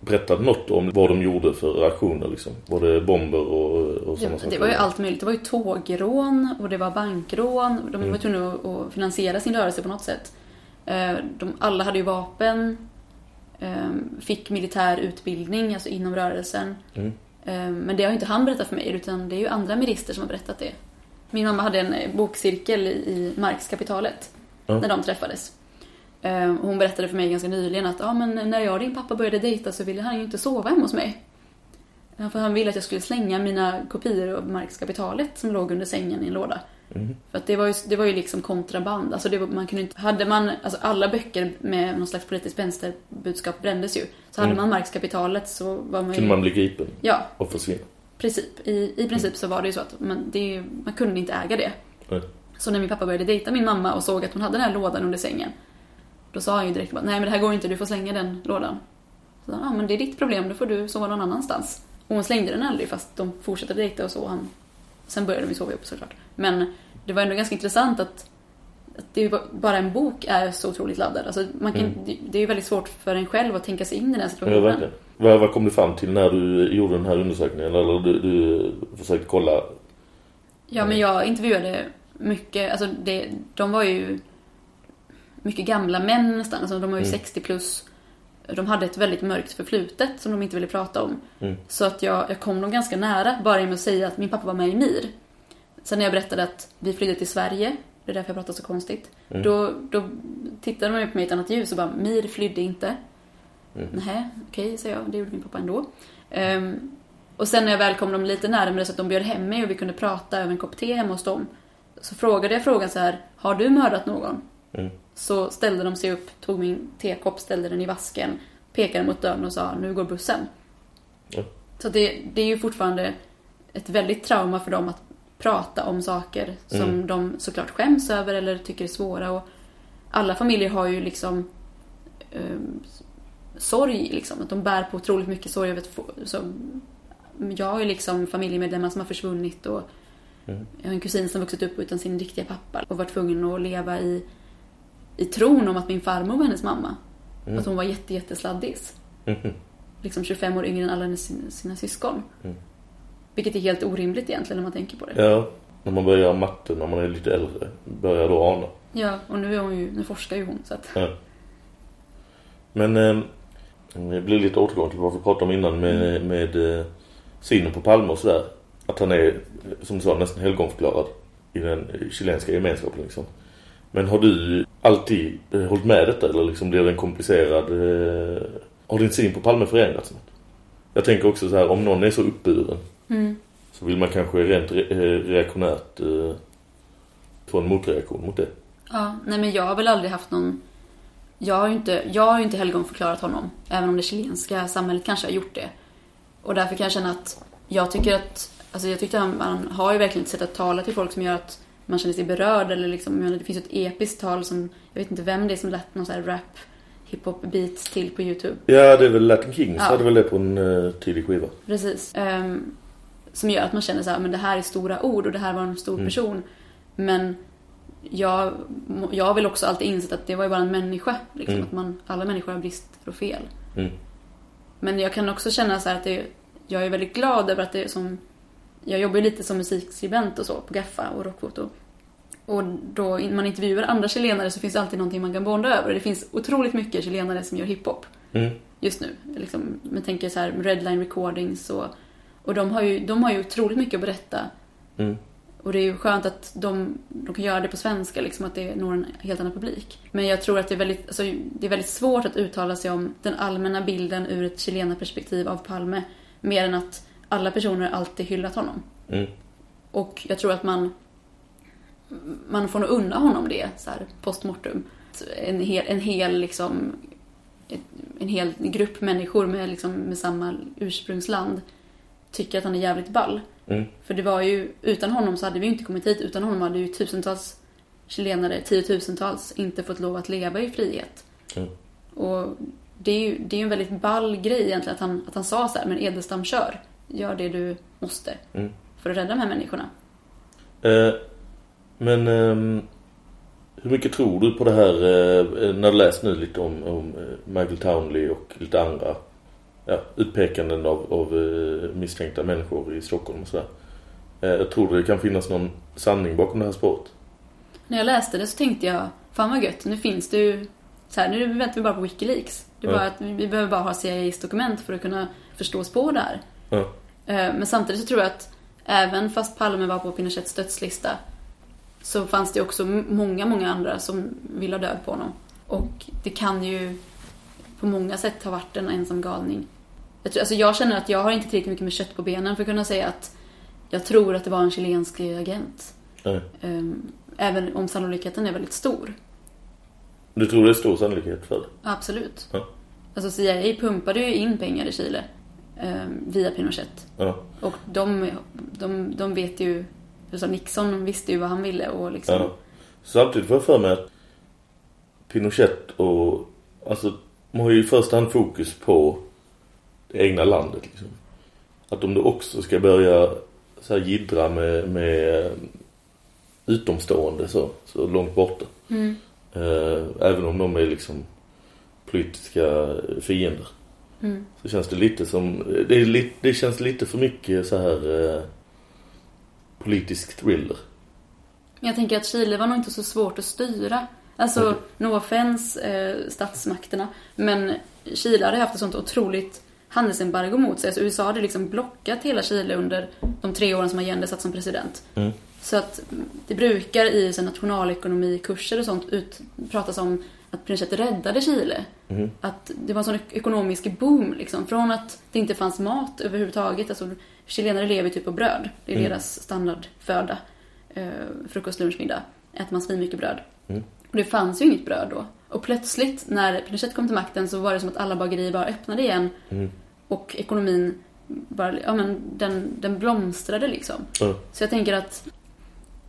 berättat något om vad de gjorde för aktioner liksom? Var det bomber och, och sådana Det, saker? det var ju allt möjligt. Det var ju tågrån och det var bankrån. De Mm. var tvungna att finansiera sin rörelse på något sätt. Eh, De, alla hade ju vapen. eh, Fick militär utbildning, alltså inom rörelsen. Mm. Eh, Men det har inte han berättat för mig, utan det är ju andra minister som har berättat det. Min mamma hade en eh, bokcirkel i Marxkapitalet Ja. när de träffades. Eh, och Hon berättade för mig ganska nyligen att ja, men när jag och din pappa började dejta så ville han ju inte sova hemma hos mig. För han ville att jag skulle slänga mina kopior av Marxkapitalet som låg under sängen i en låda. Mm. För att det var ju, det var ju liksom kontraband. Alltså var, man kunde inte, hade man, alltså alla böcker med någon slags politiskt vänsterbudskap brändes ju. Så hade Mm. man Marxkapitalet så var man ju... Kunde man bli gripen Ja, och försvinna? princip. I, I princip så var det ju så att man, det, man kunde inte äga det. Nej. Så när min pappa började dejta min mamma och såg att hon hade den här lådan under sängen. Då sa han ju direkt bara, nej men det här går inte, du får slänga den lådan. Så ja men det är ditt problem, då får du sova någon annanstans. Och hon slängde den aldrig fast de fortsatte dejta och så. Han, sen började de ju sova ihop såklart. Men det var ändå ganska intressant att, att det bara en bok är så otroligt laddad. Alltså man kan, Mm. det, det är ju väldigt svårt för en själv att tänka sig in i den Ja, situationen. verkligen. Vad, vad kom du fram till när du gjorde den här undersökningen? Eller du, du försökte kolla? Ja, men jag intervjuade mycket, alltså det, de var ju mycket gamla män nästan, alltså de var ju Mm. 60 plus. De hade ett väldigt mörkt förflutet som de inte ville prata om. Mm. Så att jag, jag kom dem ganska nära bara genom att säga att min pappa var med i MIR. Sen när jag berättade att vi flydde till Sverige, det är därför jag pratar så konstigt. Mm. Då, då tittade de på mig i ett annat ljus och bara MIR flydde inte. Mm. Nej, okej, sa jag. Det gjorde min pappa ändå. Ehm, och sen när jag väl kom dem lite närmare så att de bjöd hem mig och vi kunde prata över en kopp te hemma hos dem. Så frågade jag frågan så här, har du mördat någon? Mm. Så ställde de sig upp, tog min tekopp, ställde den i vasken, pekade mot dörren och sa, nu går bussen. Ja. Så det, det är ju fortfarande ett väldigt trauma för dem att prata om saker som Mm. de såklart skäms över eller tycker är svåra. Och alla familjer har ju liksom um, sorg, liksom. Att de bär på otroligt mycket sorg över Jag har ju liksom familjemedlemmar som har försvunnit och Mm. jag har en kusin som vuxit upp utan sin riktiga pappa och varit tvungen att leva i, i tron om att min farmor var hennes mamma. Mm. Att hon var jätte, jättesladdis. Mhm. Liksom 25 år yngre än alla hennes, sina syskon. Mm. Vilket är helt orimligt egentligen när man tänker på det. Ja, när man börjar matte när man är lite äldre. Börjar då ana. Ja, och nu är hon ju, nu forskar ju hon så att... Ja. Men eh, det blir lite återgång till vad vi pratade om innan med, med eh, synen på Palme och sådär. Att han är, som du sa, nästan helgonförklarad i den chilenska gemenskapen liksom. Men har du alltid eh, hållit med detta eller liksom blir det en komplicerad... Eh, har din syn på Palme förändrats något? Jag tänker också så här, om någon är så uppburen Mm. så vill man kanske rent re eh, reaktionärt eh, få en motreaktion mot det. Ja, nej men jag har väl aldrig haft någon... Jag har ju inte, jag har inte helgonförklarat honom. Även om det chilenska samhället kanske har gjort det. Och därför kan jag känna att jag tycker att... Alltså jag tyckte han, han har ju verkligen ett sätt att tala till folk som gör att man känner sig berörd. Eller liksom, menar, det finns ju ett episkt tal som... Jag vet inte vem det är som lät någon sån här rap hiphop beat till på YouTube. Ja, det är väl Latin Kings Ja. hade väl det på en uh, tidig skiva. Precis. Ehm, som gör att man känner så här, men det här är stora ord och det här var en stor Mm. person. Men jag, jag har väl också alltid insett att det var ju bara en människa. Liksom, Mm. att man, alla människor har brister och fel. Mm. Men jag kan också känna så att det, jag är väldigt glad över att det är som... Jag jobbar ju lite som musikskribent och så på Gaffa och Rockfoto. Och då man intervjuar andra chilenare så finns det alltid någonting man kan bonda över. Det finns otroligt mycket chilenare som gör hiphop Mm. just nu. Liksom, man tänker så här Redline Recordings och, och de har ju, de har ju otroligt mycket att berätta. Mm. Och det är ju skönt att de, de kan göra det på svenska, liksom att det når en helt annan publik. Men jag tror att det är väldigt, alltså, det är väldigt svårt att uttala sig om den allmänna bilden ur ett chilenarperspektiv av Palme. Mer än att alla personer alltid hyllat honom. Mm. Och jag tror att man, man får nog unna honom det, så här, post mortem. En hel, en hel liksom, en hel grupp människor med, liksom, med samma ursprungsland tycker att han är jävligt ball. Mm. För det var ju, utan honom så hade vi ju inte kommit hit. Utan honom hade ju tusentals chilenare, tiotusentals, inte fått lov att leva i frihet. Mm. Och det är ju det är en väldigt ball grej egentligen att han, att han sa så här, men Edelstam kör. Gör det du måste. Mm. För att rädda de här människorna. Eh, men ehm, hur mycket tror du på det här eh, när du läst nu lite om, om eh, Michael Townley och lite andra ja, utpekanden av, av eh, misstänkta människor i Stockholm och sådär. Jag tror det kan finnas någon sanning bakom det här spåret. När jag läste det så tänkte jag, fan vad gött, nu finns det ju... Så här, nu väntar vi bara på Wikileaks. Det är Ja. bara att vi behöver bara ha CIAs dokument för att kunna förstå här. Ja. Eh, Men samtidigt så tror jag att även fast Palme var på Pinochets dödslista så fanns det också många, många andra som ville ha död på honom. Och det kan ju på många sätt ha varit en ensam galning. Jag, tror, alltså jag känner att jag har inte tillräckligt mycket med kött på benen för att kunna säga att jag tror att det var en chilensk agent. Nej. Ehm, Även om sannolikheten är väldigt stor. Du tror det är stor sannolikhet för det? Absolut. Ja. Alltså CIA pumpade ju in pengar i Chile ehm, via Pinochet. Ja. Och de, de, de vet ju, alltså Nixon visste ju vad han ville och liksom... Ja. Samtidigt får jag för mig att Pinochet och alltså man har ju i första hand fokus på det egna landet liksom. Att om du också ska börja så här jiddra med, med utomstående så, så långt borta. Mm. Eh, även om de är liksom politiska fiender. Mm. Så känns det lite som, det, är lite, det känns lite för mycket så här eh, politisk thriller. Men jag tänker att Chile var nog inte så svårt att styra. Alltså, Okej. no offense eh, statsmakterna. Men Chile hade haft ett sånt otroligt handelsembargo mot sig. Alltså USA hade liksom blockat hela Chile under de tre åren som Allende satt som president. Mm. Så att det brukar i så nationalekonomikurser och sånt ut, pratas om att Pinochet räddade Chile. Mhm. Att det var en sån ekonomisk boom liksom. Från att det inte fanns mat överhuvudtaget. Alltså, chilenare lever typ på bröd. Det är Mm. deras standardföda. Eh, frukost, lunch, middag. Äter man svinmycket bröd. Mm. Och det fanns ju inget bröd då. Och plötsligt när Pinochet kom till makten så var det som att alla bagerier bara öppnade igen. Mm. Och ekonomin bara, ja men den, den blomstrade liksom. Ja. Så jag tänker att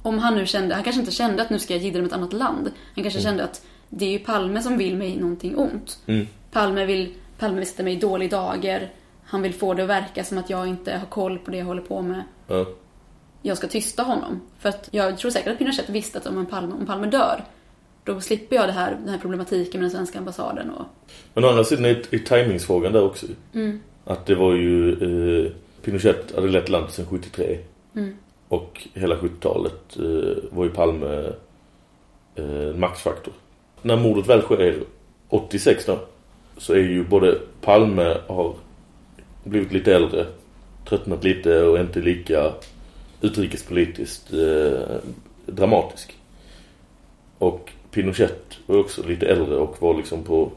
om han nu kände, han kanske inte kände att nu ska jag jiddra med ett annat land. Han kanske kände att det är ju Palme som vill mig någonting ont. Mm. Palme vill, Palme vill sätta mig i dålig dager. Han vill få det att verka som att jag inte har koll på det jag håller på med. Ja. Jag ska tysta honom. För att jag tror säkert att Pinochet visste att om, en Palme, om Palme dör, då slipper jag det här, den här problematiken med den svenska ambassaden och... Men å andra sidan är, är tajmingsfrågan där också. Mm. Att det var ju eh, Pinochet hade lett landet sedan 73 Mm. och hela 70-talet eh, var ju Palme eh, en maktfaktor. När mordet väl sker 86 då så är ju både Palme har blivit lite äldre, tröttnat lite och inte lika utrikespolitiskt eh, dramatisk. Och Pinochet var också lite äldre och var liksom på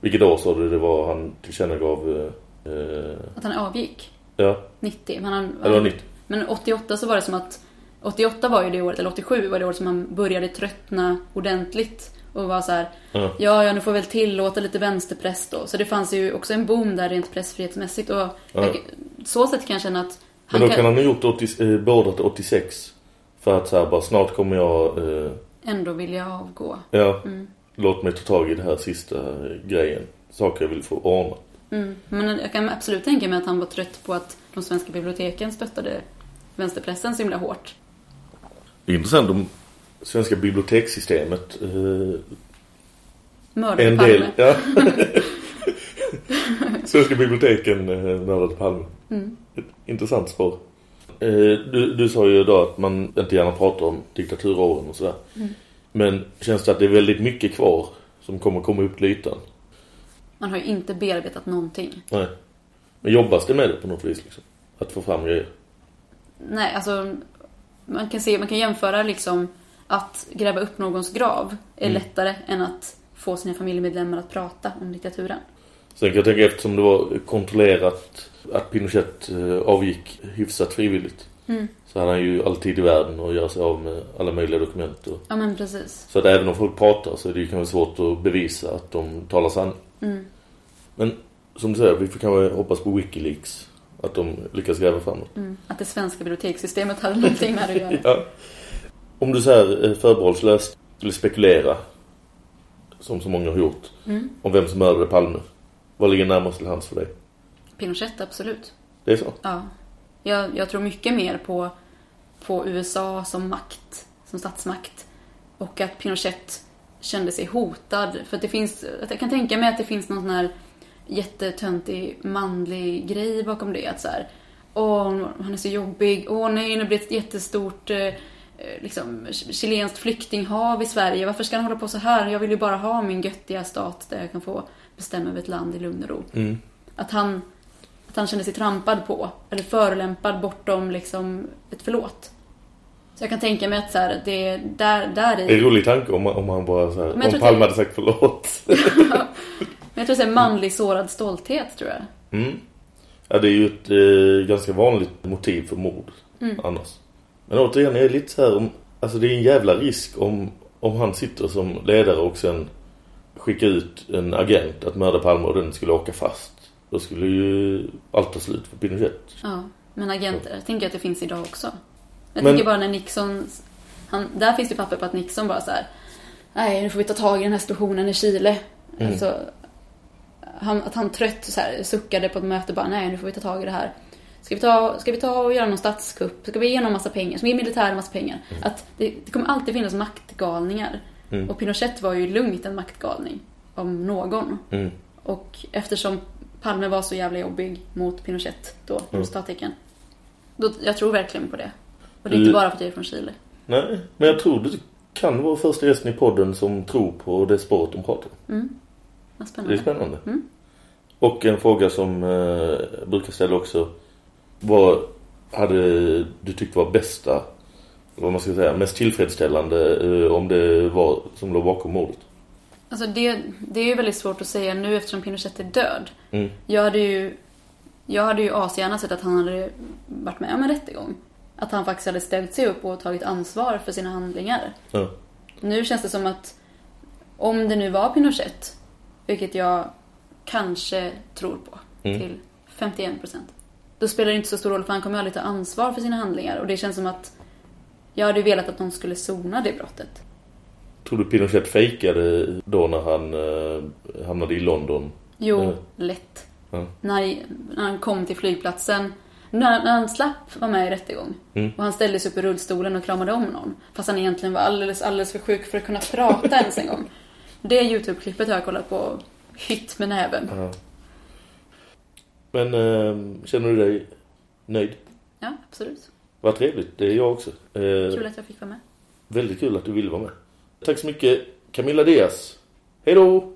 vilket år sa du det var han tillkännagav eh, Att han avgick. ja, 90. Men, han, eller 90. men 88 så var det som att 88 var ju det året, eller 87 var det året som han började tröttna ordentligt. Och var så här, Ja. ja, ja, nu får väl tillåta lite vänsterpress då. Så det fanns ju också en boom där rent pressfrihetsmässigt. Och jag, så sätt kan jag känna att Men då kan han ha gjort 80, eh, beordrat 86 för att så här bara snart kommer jag eh, ändå vilja avgå. ja, Mm. låt mig ta tag i det här sista eh, grejen. Saker jag vill få ordna. Mm. Men jag kan absolut tänka mig att han var trött på att de svenska biblioteken stöttade vänsterpressen så himla hårt. Intressant om svenska bibliotekssystemet eh, Mördade en Palme. del, ja. Svenska biblioteken eh, mördade Palme. Mm. Ett intressant spår. Eh, du, du sa ju idag att man inte gärna pratar om diktaturåren och sådär. Mm. Men känns det att det är väldigt mycket kvar som kommer komma upp till ytan? Man har ju inte bearbetat någonting. Nej. Men jobbas det med det på något vis liksom? Att få fram grejer? Nej, alltså man kan se, man kan jämföra liksom att gräva upp någons grav är Mm. lättare än att få sina familjemedlemmar att prata om diktaturen. Sen kan jag tänka eftersom det var kontrollerat att Pinochet eh, avgick hyfsat frivilligt. Mm. Så han ju all tid i världen att göra sig av med alla möjliga dokument. Och, Ja, men precis. så att även om folk pratar så är det ju kanske svårt att bevisa att de talar sanning. Mm. Men som du säger, vi får kanske hoppas på Wikileaks. Att de lyckas gräva framåt. Mm. Att det svenska bibliotekssystemet hade någonting med det att göra. Ja. Om du så här eh, förbehållslöst skulle spekulera, som så många har gjort, Mm. om vem som mördade Palme. Vad ligger närmast till hands för dig? Pinochet, absolut. Det är så? Ja. Jag, jag tror mycket mer på, på USA som makt, som statsmakt. Och att Pinochet kände sig hotad. För att det finns, att jag kan tänka mig att det finns någon sån här jättetöntig manlig grej bakom det. Att så här, åh, han är så jobbig. Åh nej, nu blir det ett jättestort eh, liksom, chilenskt flyktinghav i Sverige. Varför ska han hålla på så här? Jag vill ju bara ha min göttiga stat där jag kan få bestämma över ett land i lugn och ro. Mm. Att han, att han kände sig trampad på, eller förolämpad bortom liksom ett förlåt. Så jag kan tänka mig att så här, det där, där Det är en i... rolig tanke om, om han bara så här, om Palme att- hade sagt förlåt. Men jag tror så här, manlig sårad stolthet, tror jag. Mm. Ja, det är ju ett eh, ganska vanligt motiv för mord Mm. annars. Men återigen, jag är lite så här om, alltså det är en jävla risk om, om han sitter som ledare och sen skickar ut en agent att mörda Palme och den skulle åka fast. Då skulle ju allt ta slut för Pinochet. Ja, men agenter, jag tänker att det finns idag också. Jag Men- tänker bara när Nixon... Han, där finns det papper på att Nixon bara så här. Nej, nu får vi ta tag i den här situationen i Chile. Mm. Alltså, han, att han trött så här, suckade på ett möte bara, nej nu får vi ta tag i det här. Ska vi ta, ska vi ta och göra någon statskupp? Ska vi ge någon massa pengar? Ska vi ge militären massa pengar? Att det, det kommer alltid finnas maktgalningar. Mm. Och Pinochet var ju lugnt en maktgalning. Om någon. Mm. Och eftersom Palme var så jävla jobbig mot Pinochet då, Mm. mm. stattecken. Då, jag tror verkligen på det. Och det är inte bara för att jag är från Chile. Nej, men jag tror du kan vara första gästen i podden som tror på det spåret de pratar om. Mm. Vad Det spännande. är spännande. Mm. Och en fråga som eh, brukar ställa också. Vad hade du tyckt var bästa, vad man ska säga, mest tillfredsställande eh, om det var som låg bakom mordet? Alltså det, det är ju väldigt svårt att säga nu eftersom Pinochet är död. Mm. Jag hade ju, jag hade ju asgärna sett att han hade varit med om en rättegång. Att han faktiskt hade ställt sig upp och tagit ansvar för sina handlingar. Ja. Nu känns det som att om det nu var Pinochet, vilket jag kanske tror på Mm. till 51 procent. Då spelar det inte så stor roll för han kommer ju aldrig ta ansvar för sina handlingar. Och det känns som att jag hade velat att någon skulle sona det brottet. Tror du Pinochet fejkade då när han eh, hamnade i London? Jo, Mm. lätt. Ja. När, när han kom till flygplatsen. När, när han slapp vara med i rättegång. Mm. Och han ställde sig upp i rullstolen och kramade om någon. Fast han egentligen var alldeles, alldeles för sjuk för att kunna prata ens en gång. Det YouTube-klippet har jag kollat på hytt med näven. Ja. Men eh, känner du dig nöjd? Ja, absolut. Vad trevligt, det är jag också. Eh, Kul att jag fick vara med. Väldigt kul att du ville vara med. Tack så mycket Camilla Diaz. Hej då!